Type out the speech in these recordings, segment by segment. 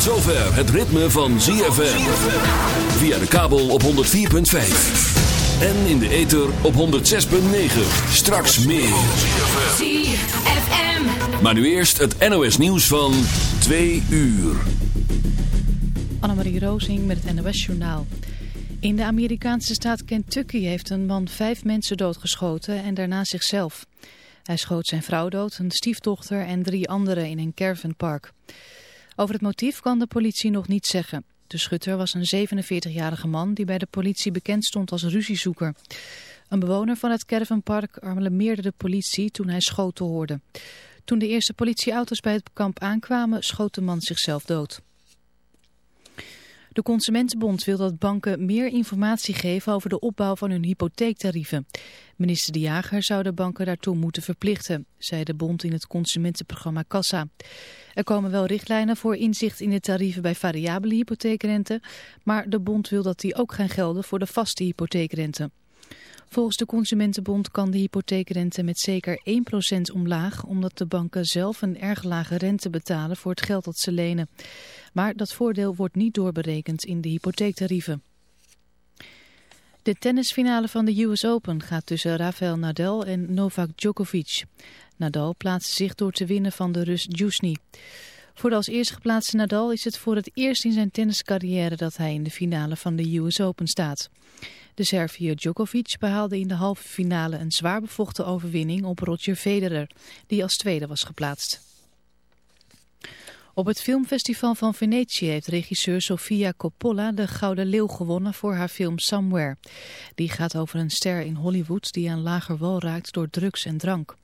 zover het ritme van ZFM. Via de kabel op 104.5. En in de ether op 106.9. Straks meer. ZFM. Maar nu eerst het NOS nieuws van 2 uur. Annemarie Rozing met het NOS Journaal. In de Amerikaanse staat Kentucky heeft een man vijf mensen doodgeschoten en daarna zichzelf. Hij schoot zijn vrouw dood, een stiefdochter en drie anderen in een caravanpark. Over het motief kan de politie nog niet zeggen. De schutter was een 47-jarige man die bij de politie bekend stond als ruziezoeker. Een bewoner van het caravanpark alarmeerde de politie toen hij schoten hoorde. Toen de eerste politieauto's bij het kamp aankwamen, schoot de man zichzelf dood. De Consumentenbond wil dat banken meer informatie geven over de opbouw van hun hypotheektarieven. Minister De Jager zou de banken daartoe moeten verplichten, zei de bond in het consumentenprogramma Kassa. Er komen wel richtlijnen voor inzicht in de tarieven bij variabele hypotheekrente, maar de bond wil dat die ook gaan gelden voor de vaste hypotheekrente. Volgens de Consumentenbond kan de hypotheekrente met zeker 1% omlaag, omdat de banken zelf een erg lage rente betalen voor het geld dat ze lenen. Maar dat voordeel wordt niet doorberekend in de hypotheektarieven. De tennisfinale van de US Open gaat tussen Rafael Nadal en Novak Djokovic. Nadal plaatst zich door te winnen van de Rus Djusny. Voor de als eerste geplaatste Nadal is het voor het eerst in zijn tenniscarrière dat hij in de finale van de US Open staat. De Serviër Djokovic behaalde in de halve finale een zwaar bevochten overwinning op Roger Federer, die als tweede was geplaatst. Op het filmfestival van Venetië heeft regisseur Sofia Coppola de Gouden Leeuw gewonnen voor haar film Somewhere. Die gaat over een ster in Hollywood die aan lager wal raakt door drugs en drank.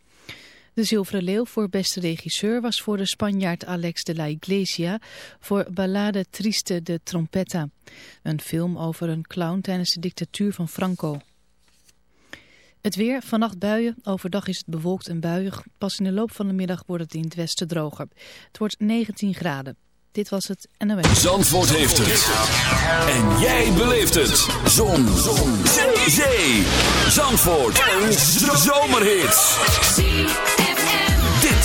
De Zilveren Leeuw voor beste regisseur was voor de Spanjaard Alex de la Iglesia voor Ballade Triste de Trompetta. Een film over een clown tijdens de dictatuur van Franco. Het weer, vannacht buien, overdag is het bewolkt en buiig. Pas in de loop van de middag wordt het in het westen droger. Het wordt 19 graden. Dit was het NOS. Zandvoort heeft het. En jij beleeft het. Zon. Zon. Zee. Zandvoort. Een zomerhit.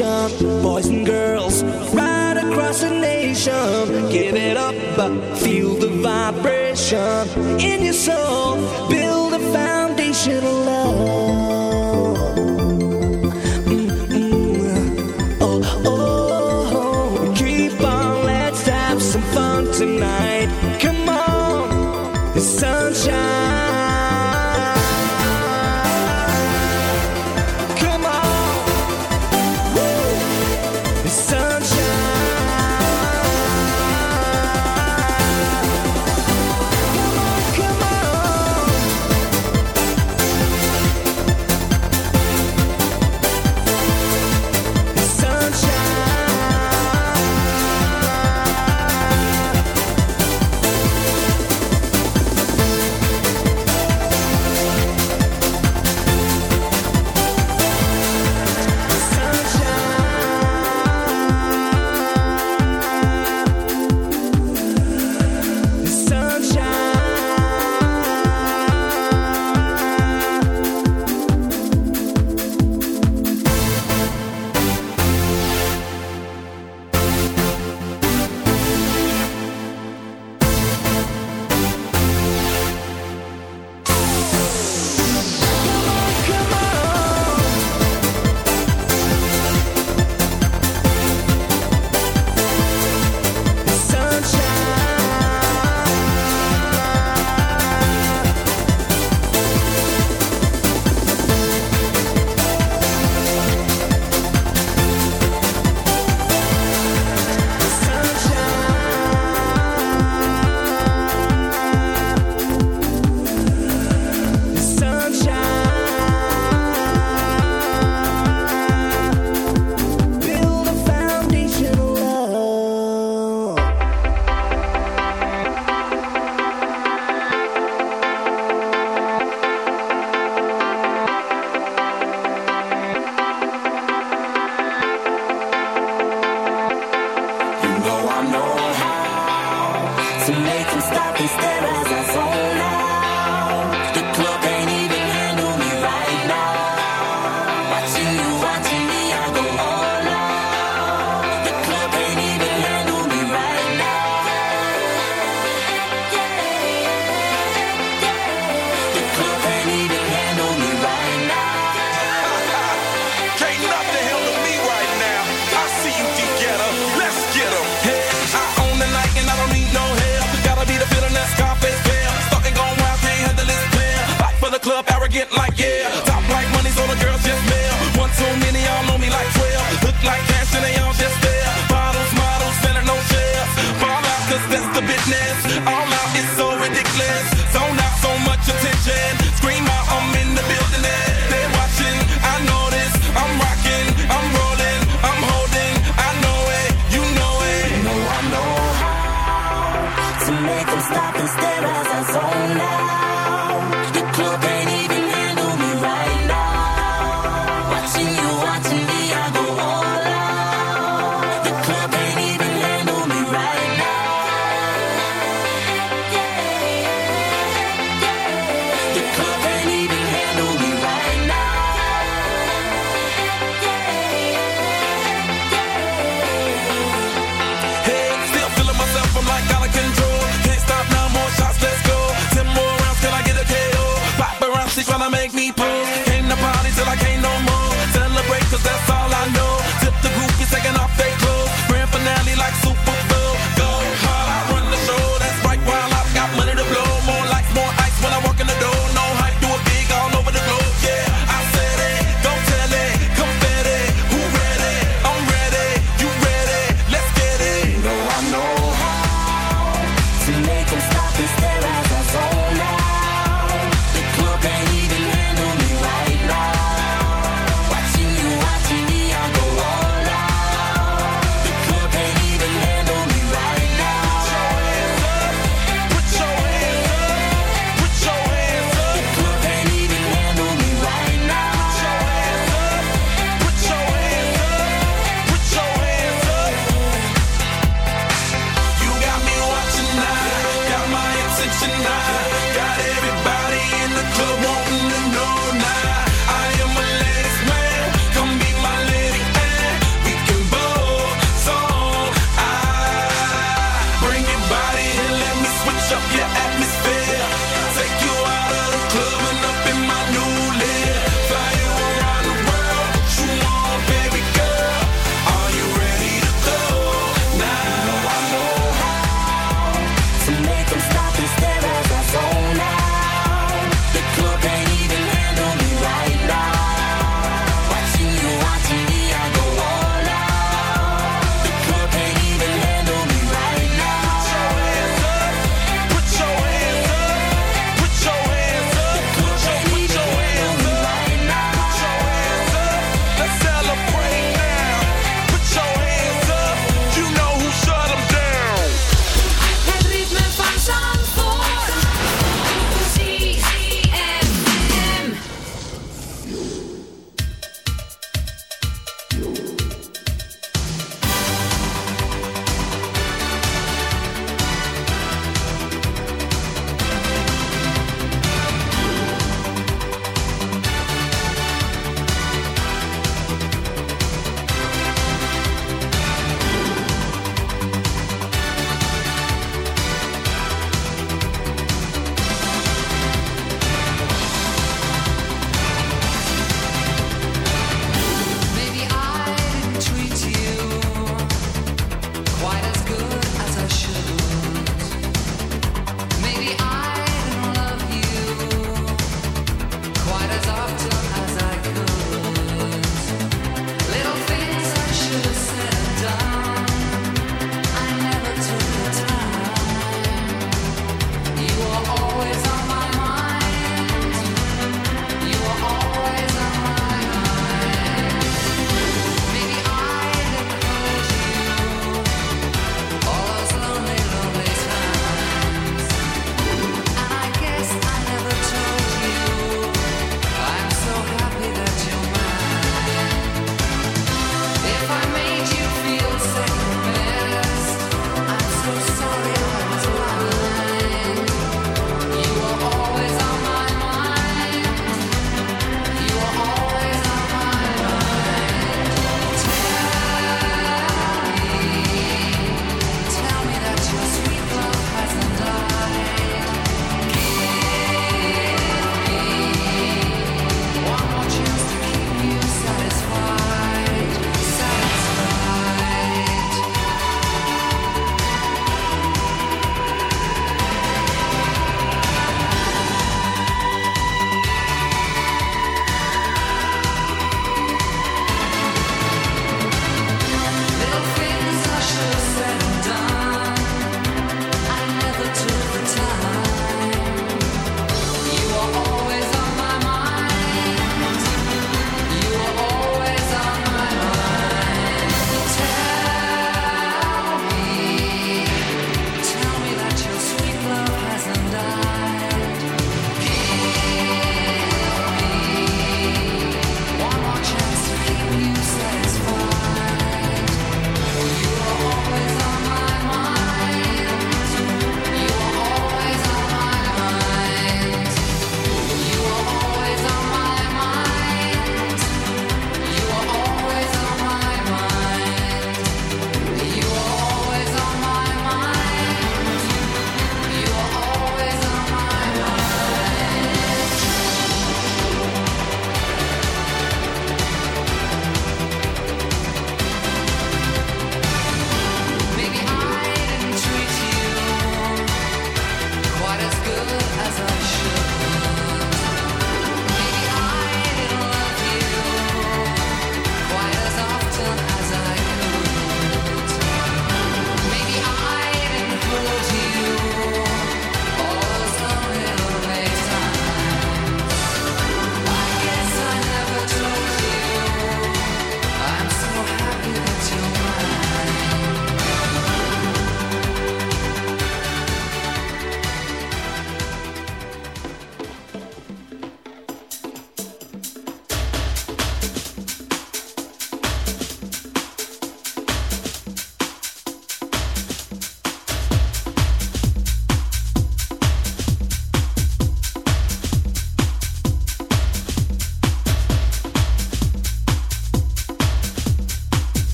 Foundation. Boys and girls, right across the nation. Give it up, feel the vibration in your soul. Build a foundation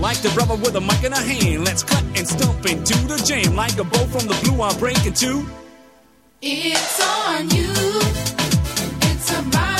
Like the brother with a mic in a hand, let's cut and stomp into the jam. Like a bow from the blue, I'm breaking two. It's on you. It's about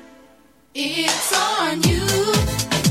It's on you.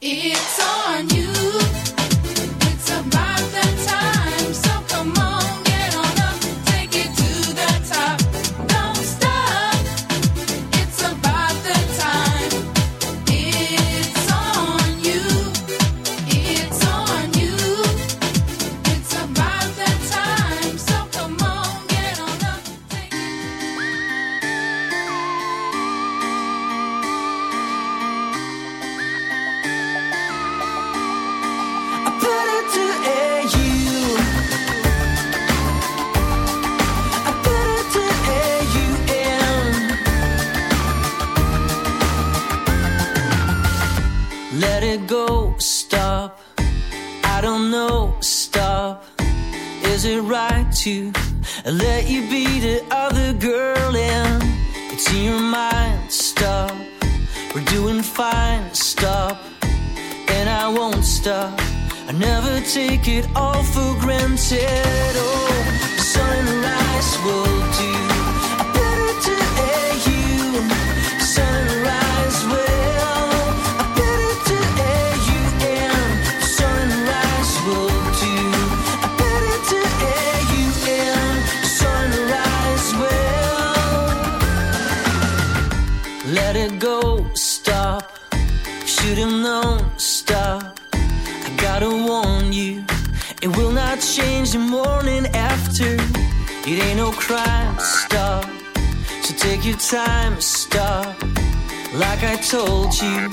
It's on you. told you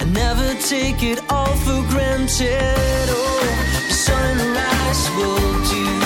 I never take it all for granted. Oh, sunrise will do.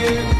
nie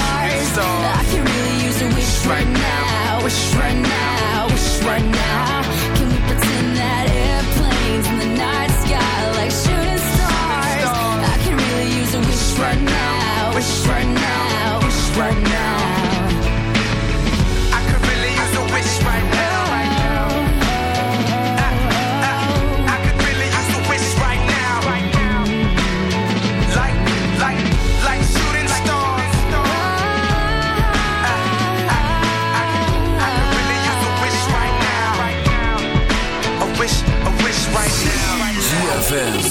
Stars. I can really use a wish right now, wish right now, wish right now. ZFM.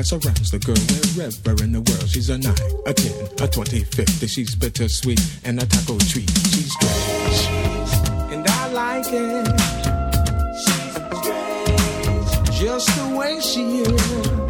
that surrounds the girl wherever in the world. She's a nine, a ten, a twenty, fifty. She's bittersweet and a taco treat. She's strange, and I like it. She's strange, just the way she is.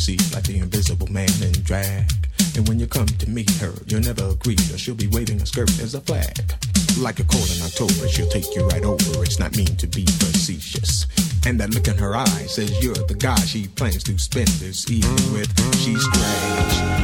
See, like the invisible man in drag. And when you come to meet her, you'll never greet her. She'll be waving her skirt as a flag. Like a cold in October, she'll take you right over. It's not mean to be facetious. And that look in her eye says you're the guy she plans to spend this evening with. She's strange.